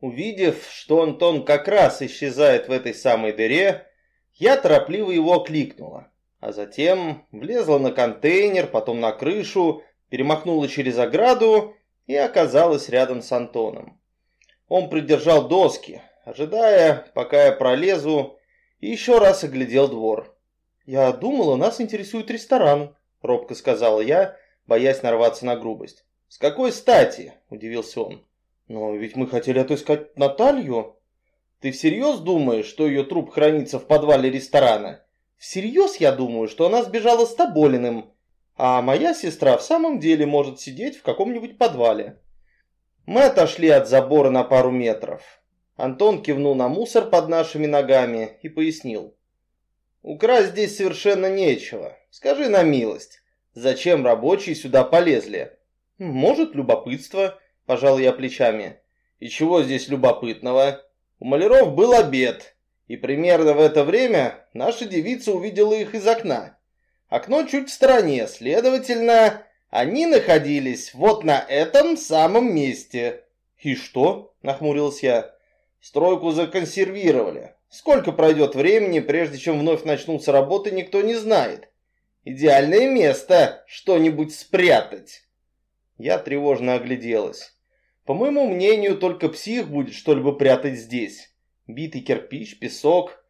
Увидев, что Антон как раз исчезает в этой самой дыре, я торопливо его окликнула, а затем влезла на контейнер, потом на крышу, перемахнула через ограду и оказалась рядом с Антоном. Он придержал доски, ожидая, пока я пролезу, и еще раз оглядел двор. «Я думала, нас интересует ресторан», — робко сказала я, боясь нарваться на грубость. «С какой стати?» – удивился он. «Но ведь мы хотели отыскать Наталью». «Ты всерьез думаешь, что ее труп хранится в подвале ресторана?» «Всерьез я думаю, что она сбежала с Тоболиным, а моя сестра в самом деле может сидеть в каком-нибудь подвале». Мы отошли от забора на пару метров. Антон кивнул на мусор под нашими ногами и пояснил. «Украсть здесь совершенно нечего. Скажи на милость, зачем рабочие сюда полезли?» «Может, любопытство», – пожал я плечами. «И чего здесь любопытного? У маляров был обед, и примерно в это время наша девица увидела их из окна. Окно чуть в стороне, следовательно, они находились вот на этом самом месте». «И что?» – нахмурился я. «Стройку законсервировали. Сколько пройдет времени, прежде чем вновь начнутся работы, никто не знает. Идеальное место что-нибудь спрятать». Я тревожно огляделась. По моему мнению, только псих будет что-либо прятать здесь. Битый кирпич, песок.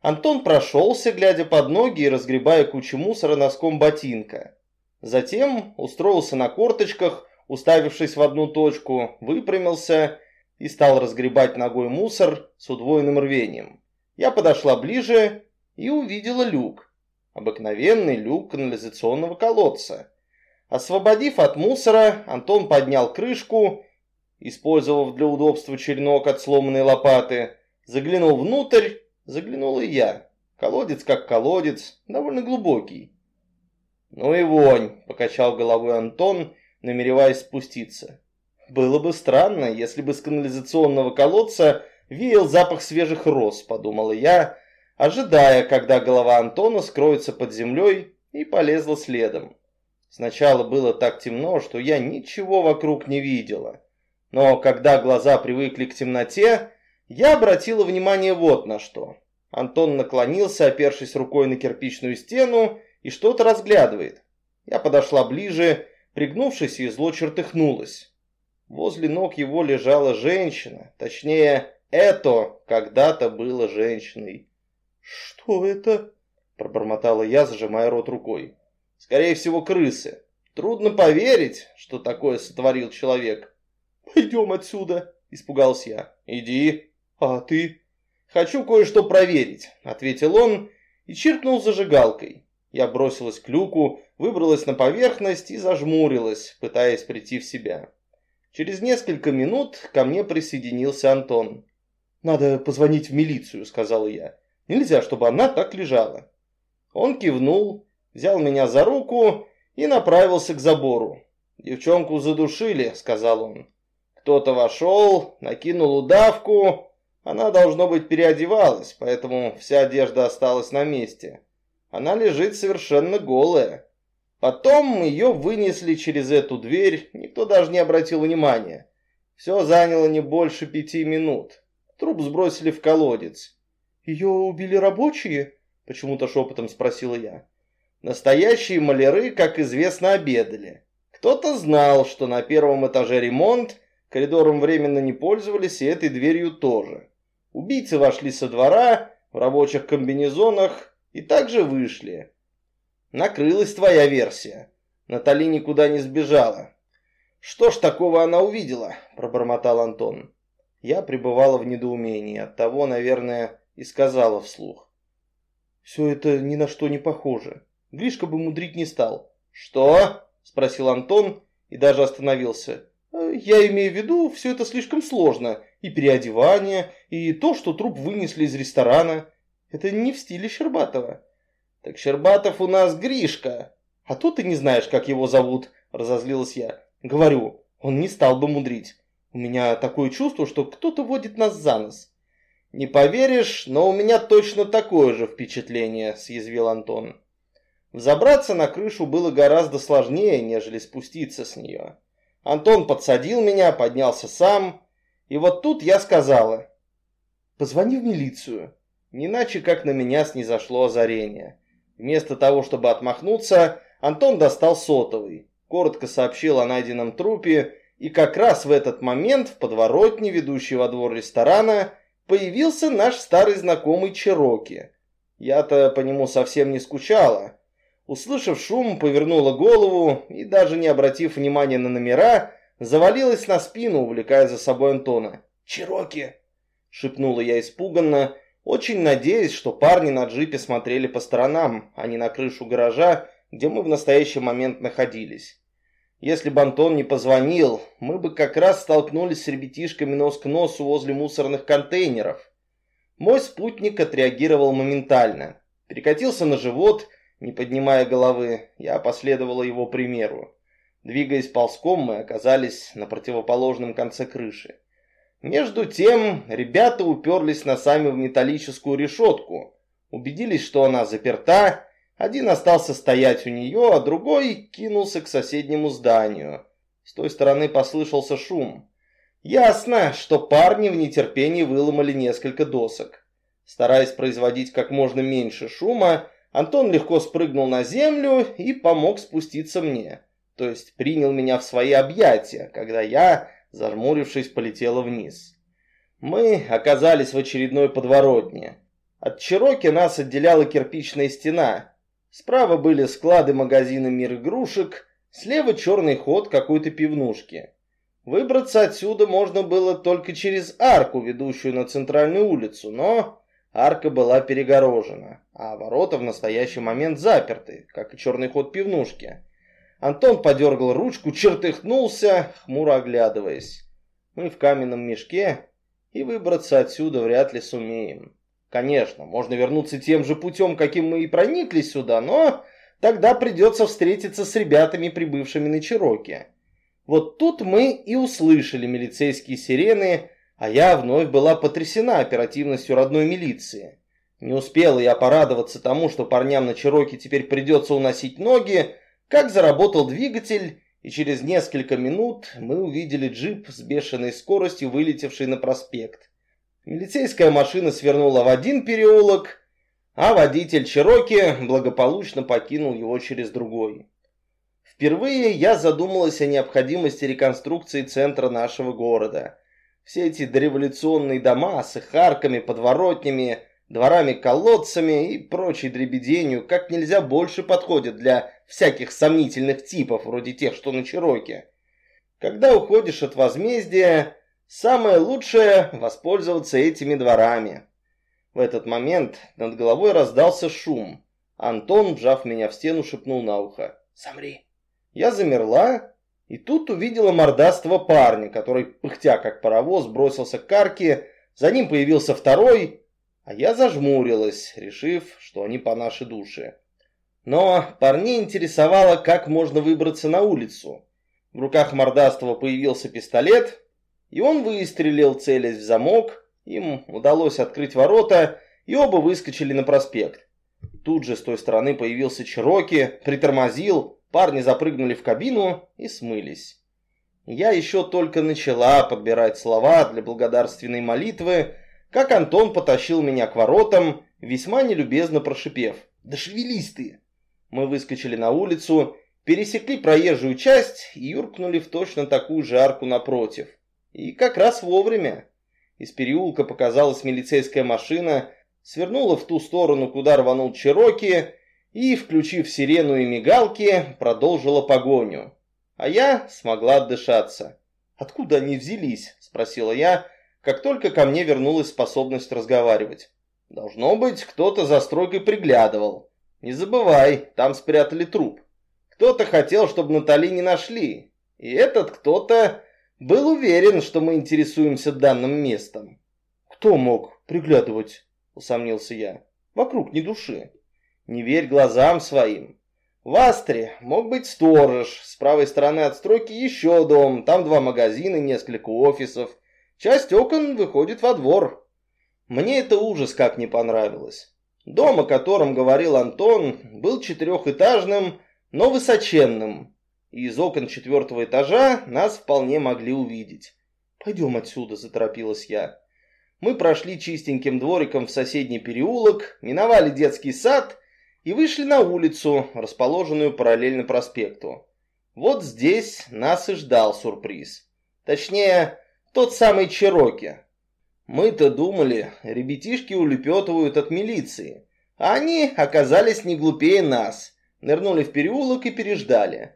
Антон прошелся, глядя под ноги и разгребая кучу мусора носком ботинка. Затем устроился на корточках, уставившись в одну точку, выпрямился и стал разгребать ногой мусор с удвоенным рвением. Я подошла ближе и увидела люк. Обыкновенный люк канализационного колодца. Освободив от мусора, Антон поднял крышку, использовав для удобства черенок от сломанной лопаты, заглянул внутрь, заглянул и я. Колодец как колодец, довольно глубокий. «Ну и вонь!» – покачал головой Антон, намереваясь спуститься. «Было бы странно, если бы с канализационного колодца веял запах свежих роз», – подумала я, ожидая, когда голова Антона скроется под землей, и полезла следом. Сначала было так темно, что я ничего вокруг не видела. Но когда глаза привыкли к темноте, я обратила внимание вот на что. Антон наклонился, опершись рукой на кирпичную стену, и что-то разглядывает. Я подошла ближе, пригнувшись и зло чертыхнулась. Возле ног его лежала женщина, точнее, это когда-то было женщиной. «Что это?» – пробормотала я, зажимая рот рукой. Скорее всего, крысы. Трудно поверить, что такое сотворил человек. «Пойдем отсюда», – испугался я. «Иди». «А ты?» «Хочу кое-что проверить», – ответил он и чиркнул зажигалкой. Я бросилась к люку, выбралась на поверхность и зажмурилась, пытаясь прийти в себя. Через несколько минут ко мне присоединился Антон. «Надо позвонить в милицию», — сказал я. «Нельзя, чтобы она так лежала». Он кивнул взял меня за руку и направился к забору. «Девчонку задушили», — сказал он. «Кто-то вошел, накинул удавку. Она, должно быть, переодевалась, поэтому вся одежда осталась на месте. Она лежит совершенно голая. Потом ее вынесли через эту дверь, никто даже не обратил внимания. Все заняло не больше пяти минут. Труп сбросили в колодец. «Ее убили рабочие?» — почему-то шепотом спросила я. Настоящие маляры, как известно, обедали. Кто-то знал, что на первом этаже ремонт, коридором временно не пользовались и этой дверью тоже. Убийцы вошли со двора в рабочих комбинезонах и также вышли. Накрылась твоя версия. Натали никуда не сбежала. Что ж такого она увидела, пробормотал Антон. Я пребывала в недоумении, оттого, наверное, и сказала вслух. Все это ни на что не похоже. Гришка бы мудрить не стал. «Что?» – спросил Антон и даже остановился. «Э, «Я имею в виду, все это слишком сложно. И переодевание, и то, что труп вынесли из ресторана. Это не в стиле Щербатова». «Так Щербатов у нас Гришка». «А то ты не знаешь, как его зовут», – разозлилась я. «Говорю, он не стал бы мудрить. У меня такое чувство, что кто-то водит нас за нос». «Не поверишь, но у меня точно такое же впечатление», – съязвил Антон. Взобраться на крышу было гораздо сложнее, нежели спуститься с нее. Антон подсадил меня, поднялся сам, И вот тут я сказала, позвони в милицию. Не иначе, как на меня снизошло озарение. Вместо того, чтобы отмахнуться, Антон достал сотовый, коротко сообщил о найденном трупе, и как раз в этот момент в подворотне, ведущей во двор ресторана, появился наш старый знакомый Чероки. Я-то по нему совсем не скучала. Услышав шум, повернула голову и, даже не обратив внимания на номера, завалилась на спину, увлекая за собой Антона. «Чероки!» — шепнула я испуганно, очень надеясь, что парни на джипе смотрели по сторонам, а не на крышу гаража, где мы в настоящий момент находились. Если бы Антон не позвонил, мы бы как раз столкнулись с ребятишками нос к носу возле мусорных контейнеров. Мой спутник отреагировал моментально. Перекатился на живот, не поднимая головы. Я последовала его примеру. Двигаясь ползком, мы оказались на противоположном конце крыши. Между тем, ребята уперлись носами в металлическую решетку, убедились, что она заперта, один остался стоять у нее, а другой кинулся к соседнему зданию. С той стороны послышался шум. Ясно, что парни в нетерпении выломали несколько досок. Стараясь производить как можно меньше шума, Антон легко спрыгнул на землю и помог спуститься мне. То есть принял меня в свои объятия, когда я зажмурившись, полетела вниз. Мы оказались в очередной подворотне. От Чироки нас отделяла кирпичная стена. Справа были склады магазина «Мир игрушек», слева черный ход какой-то пивнушки. Выбраться отсюда можно было только через арку, ведущую на центральную улицу, но арка была перегорожена, а ворота в настоящий момент заперты, как и черный ход пивнушки. Антон подергал ручку, чертыхнулся, хмуро оглядываясь. Мы в каменном мешке, и выбраться отсюда вряд ли сумеем. Конечно, можно вернуться тем же путем, каким мы и проникли сюда, но тогда придется встретиться с ребятами, прибывшими на Чироке. Вот тут мы и услышали милицейские сирены, а я вновь была потрясена оперативностью родной милиции. Не успела я порадоваться тому, что парням на Чироке теперь придется уносить ноги, как заработал двигатель, и через несколько минут мы увидели джип с бешеной скоростью, вылетевший на проспект. Милицейская машина свернула в один переулок, а водитель Чироки благополучно покинул его через другой. Впервые я задумалась о необходимости реконструкции центра нашего города. Все эти дореволюционные дома с их арками, подворотнями, дворами-колодцами и прочей дребеденью как нельзя больше подходят для всяких сомнительных типов, вроде тех, что на Чироке. Когда уходишь от возмездия, самое лучшее воспользоваться этими дворами. В этот момент над головой раздался шум. Антон, вжав меня в стену, шепнул на ухо. «Замри!» Я замерла, и тут увидела мордастого парня, который, пыхтя как паровоз, бросился к карке, за ним появился второй, а я зажмурилась, решив, что они по нашей душе. Но парней интересовало, как можно выбраться на улицу. В руках мордастого появился пистолет, и он выстрелил, целясь в замок. Им удалось открыть ворота, и оба выскочили на проспект. Тут же с той стороны появился Чироки, притормозил, парни запрыгнули в кабину и смылись. Я еще только начала подбирать слова для благодарственной молитвы, как Антон потащил меня к воротам, весьма нелюбезно прошипев. «Да шевелись ты!» Мы выскочили на улицу, пересекли проезжую часть и юркнули в точно такую же арку напротив. И как раз вовремя. Из переулка показалась милицейская машина, свернула в ту сторону, куда рванул Чироки, и, включив сирену и мигалки, продолжила погоню. А я смогла отдышаться. «Откуда они взялись?» – спросила я, как только ко мне вернулась способность разговаривать. «Должно быть, кто-то за стройкой приглядывал. Не забывай, там спрятали труп. Кто-то хотел, чтобы Натали не нашли. И этот кто-то был уверен, что мы интересуемся данным местом. Кто мог приглядывать? Усомнился я. Вокруг ни души. Не верь глазам своим. В Астре мог быть сторож, с правой стороны от стройки еще дом, там два магазина, несколько офисов. Часть окон выходит во двор. Мне это ужас как не понравилось. Дом, о котором говорил Антон, был четырехэтажным, но высоченным, и из окон четвертого этажа нас вполне могли увидеть. «Пойдем отсюда», — заторопилась я. Мы прошли чистеньким двориком в соседний переулок, миновали детский сад и вышли на улицу, расположенную параллельно проспекту. Вот здесь нас и ждал сюрприз. Точнее, тот самый Чероки. Мы-то думали, ребятишки улепетывают от милиции. А они оказались не глупее нас. Нырнули в переулок и переждали.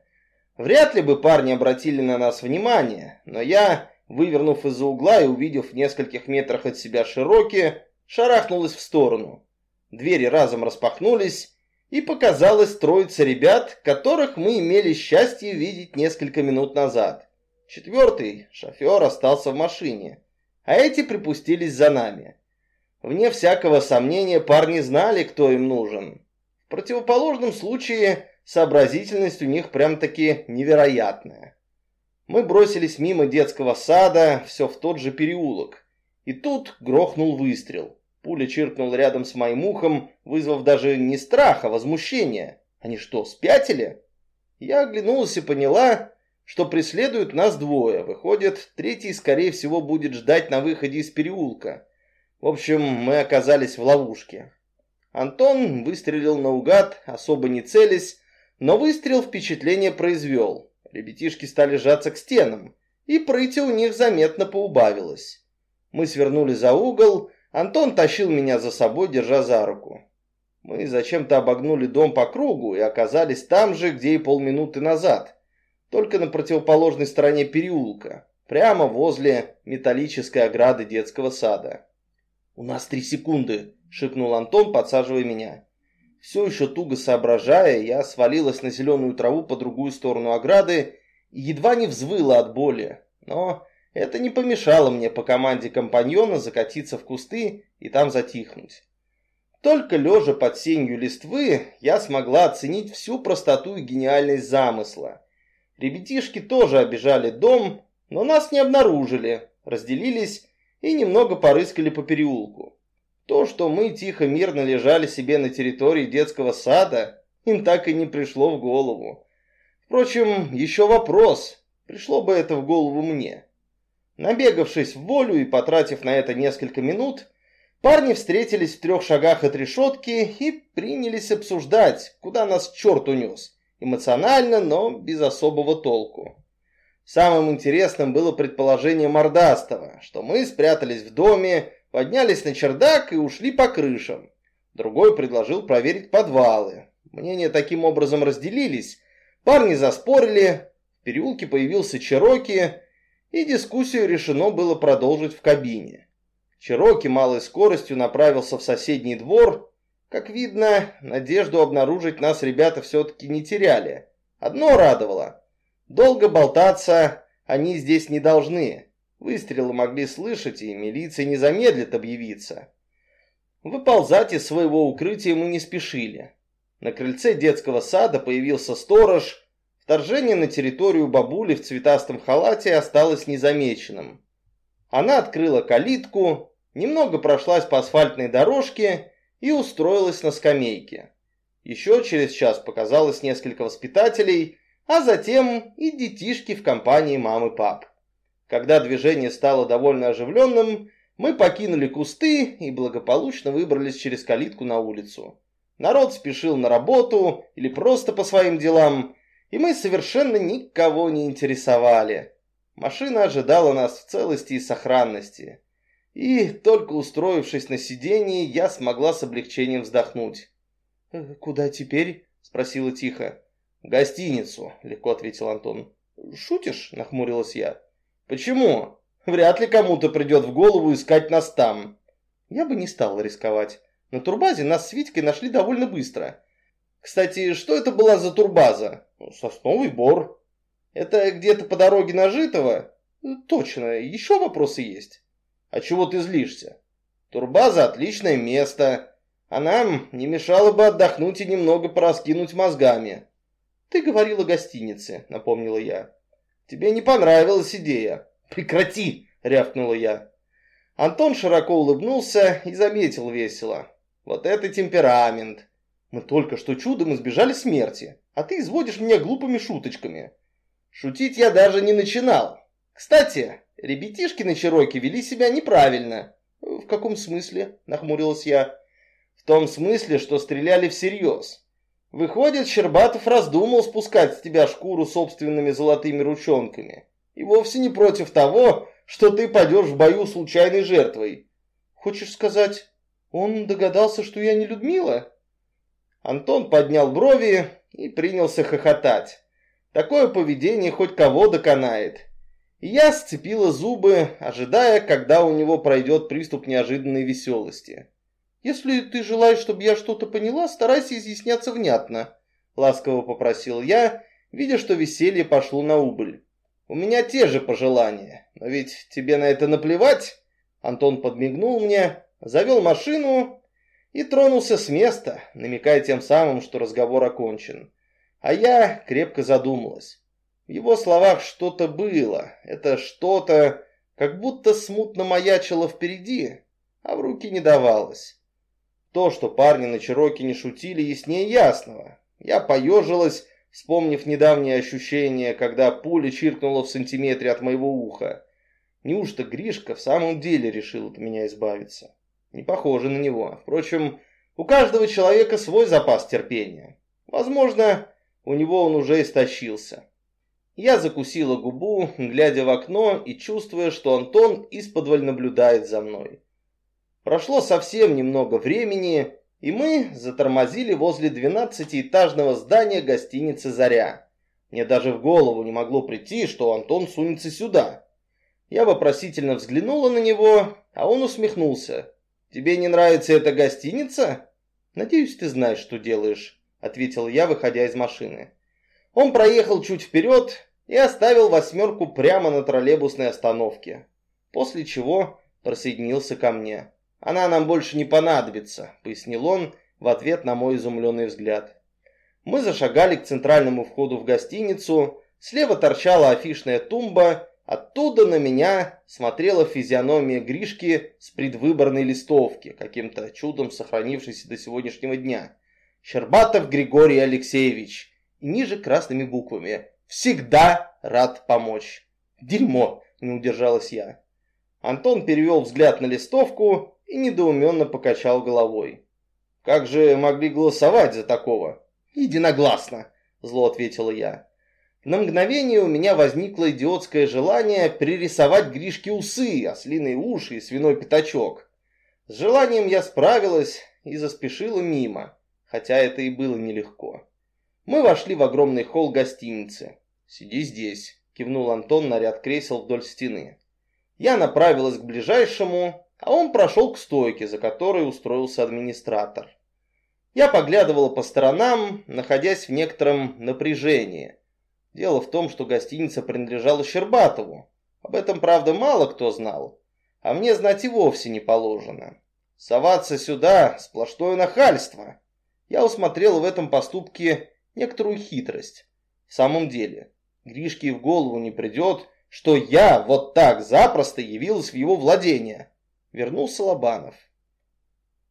Вряд ли бы парни обратили на нас внимание, но я вывернув из-за угла и увидев в нескольких метрах от себя широкие, шарахнулась в сторону. Двери разом распахнулись, и показалась троица ребят, которых мы имели счастье видеть несколько минут назад. Четвертый, шофер, остался в машине, а эти припустились за нами. Вне всякого сомнения парни знали, кто им нужен. В противоположном случае сообразительность у них прям-таки невероятная. Мы бросились мимо детского сада, все в тот же переулок. И тут грохнул выстрел. Пуля чиркнула рядом с моим ухом, вызвав даже не страх, а возмущение. Они что, спятили? Я оглянулась и поняла, что преследуют нас двое. Выходит, третий, скорее всего, будет ждать на выходе из переулка. В общем, мы оказались в ловушке. Антон выстрелил наугад, особо не целясь, но выстрел впечатление произвел. Ребятишки стали сжаться к стенам, и прыти у них заметно поубавилось. Мы свернули за угол, Антон тащил меня за собой, держа за руку. Мы зачем-то обогнули дом по кругу и оказались там же, где и полминуты назад, только на противоположной стороне переулка, прямо возле металлической ограды детского сада. «У нас три секунды», — шепнул Антон, подсаживая меня. Все еще туго соображая, я свалилась на зеленую траву по другую сторону ограды и едва не взвыла от боли. Но это не помешало мне по команде компаньона закатиться в кусты и там затихнуть. Только лежа под сенью листвы, я смогла оценить всю простоту и гениальность замысла. Ребятишки тоже обижали дом, но нас не обнаружили, разделились и немного порыскали по переулку. То, что мы тихо мирно лежали себе на территории детского сада, им так и не пришло в голову. Впрочем, еще вопрос, пришло бы это в голову мне. Набегавшись в волю и потратив на это несколько минут, парни встретились в трех шагах от решетки и принялись обсуждать, куда нас черт унес. Эмоционально, но без особого толку. Самым интересным было предположение Мордастова, что мы спрятались в доме, поднялись на чердак и ушли по крышам. Другой предложил проверить подвалы. Мнения таким образом разделились. Парни заспорили, в переулке появился Чероки, и дискуссию решено было продолжить в кабине. Чероки малой скоростью направился в соседний двор. Как видно, надежду обнаружить нас ребята все-таки не теряли. Одно радовало. Долго болтаться они здесь не должны. Выстрелы могли слышать, и милиция не замедлит объявиться. Выползать из своего укрытия мы не спешили. На крыльце детского сада появился сторож. Вторжение на территорию бабули в цветастом халате осталось незамеченным. Она открыла калитку, немного прошлась по асфальтной дорожке и устроилась на скамейке. Еще через час показалось несколько воспитателей, а затем и детишки в компании мамы-пап. Когда движение стало довольно оживленным, мы покинули кусты и благополучно выбрались через калитку на улицу. Народ спешил на работу или просто по своим делам, и мы совершенно никого не интересовали. Машина ожидала нас в целости и сохранности. И, только устроившись на сиденье, я смогла с облегчением вздохнуть. «Э, «Куда теперь?» – спросила тихо. «В гостиницу», – легко ответил Антон. «Шутишь?» – нахмурилась я. Почему? Вряд ли кому-то придет в голову искать нас там. Я бы не стал рисковать. На турбазе нас с Витькой нашли довольно быстро. Кстати, что это была за турбаза? Ну, сосновый бор. Это где-то по дороге на Житово? Точно, еще вопросы есть. А чего ты злишься? Турбаза отличное место. А нам не мешало бы отдохнуть и немного пораскинуть мозгами. Ты говорил о гостинице, напомнила я. Тебе не понравилась идея. Прекрати, рявкнула я. Антон широко улыбнулся и заметил весело. Вот это темперамент. Мы только что чудом избежали смерти, а ты изводишь меня глупыми шуточками. Шутить я даже не начинал. Кстати, ребятишки на Чироке вели себя неправильно. В каком смысле? Нахмурилась я. В том смысле, что стреляли всерьез. Выходит, Щербатов раздумал спускать с тебя шкуру собственными золотыми ручонками. И вовсе не против того, что ты пойдешь в бою случайной жертвой. Хочешь сказать, он догадался, что я не Людмила? Антон поднял брови и принялся хохотать. Такое поведение хоть кого доконает. И я сцепила зубы, ожидая, когда у него пройдет приступ неожиданной веселости. «Если ты желаешь, чтобы я что-то поняла, старайся изъясняться внятно», — ласково попросил я, видя, что веселье пошло на убыль. «У меня те же пожелания, но ведь тебе на это наплевать?» Антон подмигнул мне, завел машину и тронулся с места, намекая тем самым, что разговор окончен. А я крепко задумалась. В его словах что-то было. Это что-то как будто смутно маячило впереди, а в руки не давалось. То, что парни на Чироке не шутили, яснее ясного. Я поежилась, вспомнив недавнее ощущение, когда пуля чиркнула в сантиметре от моего уха. Неужто Гришка в самом деле решил от меня избавиться? Не похоже на него. Впрочем, у каждого человека свой запас терпения. Возможно, у него он уже истощился. Я закусила губу, глядя в окно и чувствуя, что Антон исподволь наблюдает за мной. Прошло совсем немного времени, и мы затормозили возле двенадцатиэтажного здания гостиницы «Заря». Мне даже в голову не могло прийти, что Антон сунется сюда. Я вопросительно взглянула на него, а он усмехнулся. «Тебе не нравится эта гостиница?» «Надеюсь, ты знаешь, что делаешь». — ответил я, выходя из машины. Он проехал чуть вперед и оставил восьмерку прямо на троллейбусной остановке, после чего присоединился ко мне. «Она нам больше не понадобится», — пояснил он в ответ на мой изумленный взгляд. Мы зашагали к центральному входу в гостиницу, слева торчала афишная тумба, оттуда на меня смотрела физиономия Гришки с предвыборной листовки, каким-то чудом сохранившейся до сегодняшнего дня. Щербатов Григорий Алексеевич. И ниже красными буквами. Всегда рад помочь. Дерьмо, не удержалась я. Антон перевел взгляд на листовку и недоуменно покачал головой. Как же могли голосовать за такого? Единогласно, зло ответила я. На мгновение у меня возникло идиотское желание пририсовать Гришке усы, ослиные уши и свиной пятачок. С желанием я справилась и заспешила мимо хотя это и было нелегко. Мы вошли в огромный холл гостиницы. «Сиди здесь», — кивнул Антон на ряд кресел вдоль стены. Я направилась к ближайшему, а он прошел к стойке, за которой устроился администратор. Я поглядывала по сторонам, находясь в некотором напряжении. Дело в том, что гостиница принадлежала Щербатову. Об этом, правда, мало кто знал. А мне знать и вовсе не положено. Соваться сюда – сплошное нахальство я усмотрел в этом поступке некоторую хитрость. В самом деле, Гришке в голову не придет, что я вот так запросто явилась в его владение. Вернулся Лобанов.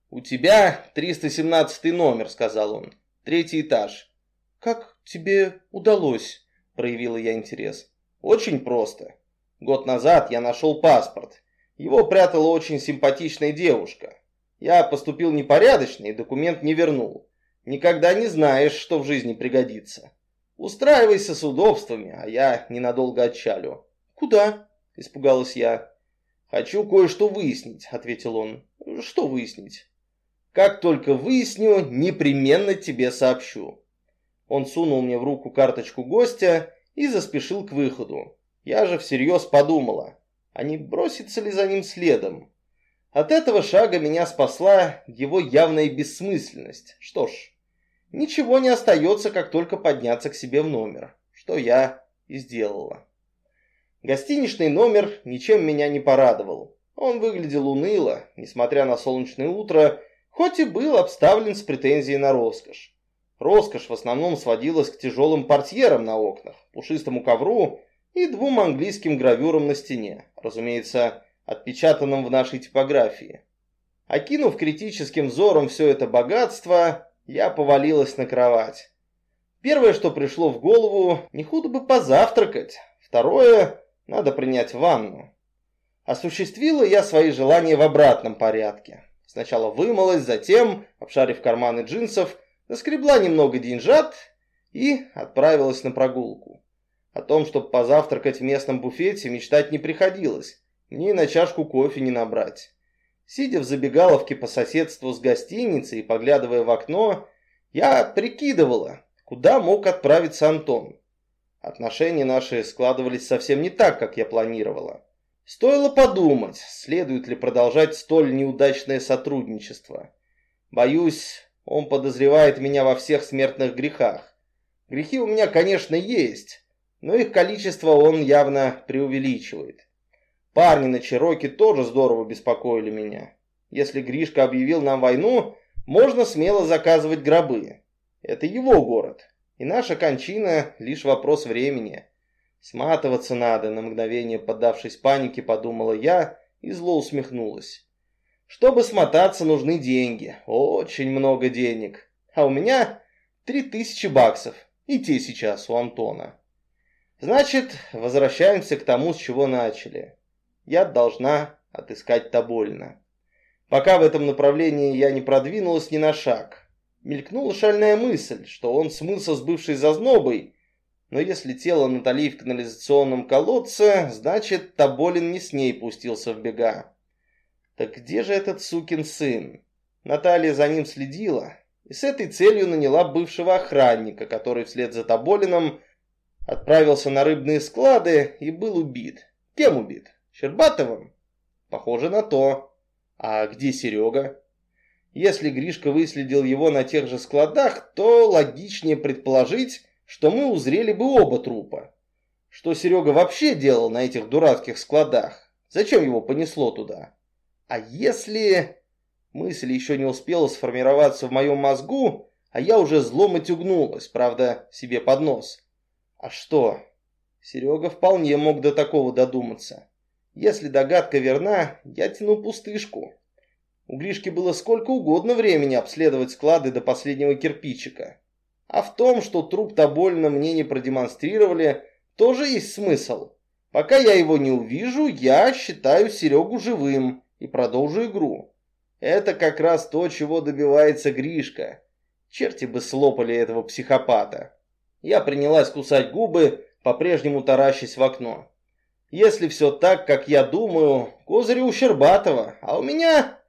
«У тебя 317 номер», — сказал он. «Третий этаж». «Как тебе удалось?» — проявила я интерес. «Очень просто. Год назад я нашел паспорт. Его прятала очень симпатичная девушка. Я поступил непорядочно и документ не вернул. Никогда не знаешь, что в жизни пригодится. Устраивайся с удобствами, а я ненадолго отчалю. Куда? Испугалась я. Хочу кое-что выяснить, ответил он. Что выяснить? Как только выясню, непременно тебе сообщу. Он сунул мне в руку карточку гостя и заспешил к выходу. Я же всерьез подумала, а не бросится ли за ним следом? От этого шага меня спасла его явная бессмысленность. Что ж, ничего не остается, как только подняться к себе в номер, что я и сделала. Гостиничный номер ничем меня не порадовал. Он выглядел уныло, несмотря на солнечное утро, хоть и был обставлен с претензией на роскошь. Роскошь в основном сводилась к тяжелым портьерам на окнах, пушистому ковру и двум английским гравюрам на стене, разумеется, отпечатанным в нашей типографии. Окинув критическим взором все это богатство, я повалилась на кровать. Первое, что пришло в голову, не худо бы позавтракать. Второе, Надо принять ванну. Осуществила я свои желания в обратном порядке. Сначала вымылась, затем, обшарив карманы джинсов, наскребла немного деньжат и отправилась на прогулку. О том, чтобы позавтракать в местном буфете, мечтать не приходилось. Мне на чашку кофе не набрать. Сидя в забегаловке по соседству с гостиницей и поглядывая в окно, я прикидывала, куда мог отправиться Антон. Отношения наши складывались совсем не так, как я планировала. Стоило подумать, следует ли продолжать столь неудачное сотрудничество. Боюсь, он подозревает меня во всех смертных грехах. Грехи у меня, конечно, есть, но их количество он явно преувеличивает. Парни на Чироке тоже здорово беспокоили меня. Если Гришка объявил нам войну, можно смело заказывать гробы. Это его город, и наша кончина лишь вопрос времени. Сматываться надо, на мгновение поддавшись панике, подумала я и зло усмехнулась. Чтобы смотаться, нужны деньги. Очень много денег. А у меня три тысячи баксов. И те сейчас у Антона. Значит, возвращаемся к тому, с чего начали я должна отыскать Тобольна. Пока в этом направлении я не продвинулась ни на шаг. Мелькнула шальная мысль, что он смылся с бывшей зазнобой, но если тело Натали в канализационном колодце, значит, Тоболин не с ней пустился в бега. Так где же этот сукин сын? Наталья за ним следила и с этой целью наняла бывшего охранника, который вслед за Тоболином отправился на рыбные склады и был убит. Кем убит? Щербатовым? Похоже на то. А где Серега? Если Гришка выследил его на тех же складах, то логичнее предположить, что мы узрели бы оба трупа. Что Серега вообще делал на этих дурацких складах? Зачем его понесло туда? А если... Мысль еще не успела сформироваться в моем мозгу, а я уже злом отюгнулась, правда, себе под нос. А что? Серега вполне мог до такого додуматься. Если догадка верна, я тяну пустышку. У Гришки было сколько угодно времени обследовать склады до последнего кирпичика. А в том, что труп Тобольна мне не продемонстрировали, тоже есть смысл. Пока я его не увижу, я считаю Серегу живым и продолжу игру. Это как раз то, чего добивается Гришка. Черти бы слопали этого психопата. Я принялась кусать губы, по-прежнему таращась в окно. Если все так, как я думаю, козыри у Щербатова, а у меня...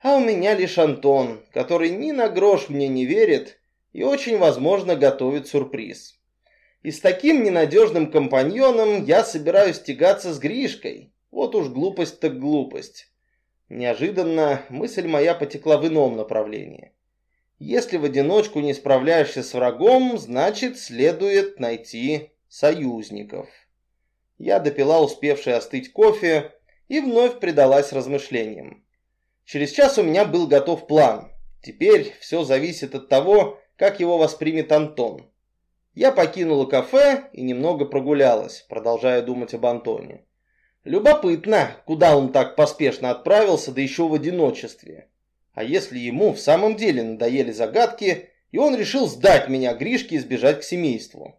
А у меня лишь Антон, который ни на грош мне не верит и очень возможно готовит сюрприз. И с таким ненадежным компаньоном я собираюсь тягаться с Гришкой. Вот уж глупость так глупость. Неожиданно мысль моя потекла в ином направлении. Если в одиночку не справляешься с врагом, значит следует найти союзников. Я допила успевший остыть кофе и вновь предалась размышлениям. Через час у меня был готов план. Теперь все зависит от того, как его воспримет Антон. Я покинула кафе и немного прогулялась, продолжая думать об Антоне. Любопытно, куда он так поспешно отправился, да еще в одиночестве. А если ему в самом деле надоели загадки, и он решил сдать меня Гришке и сбежать к семейству?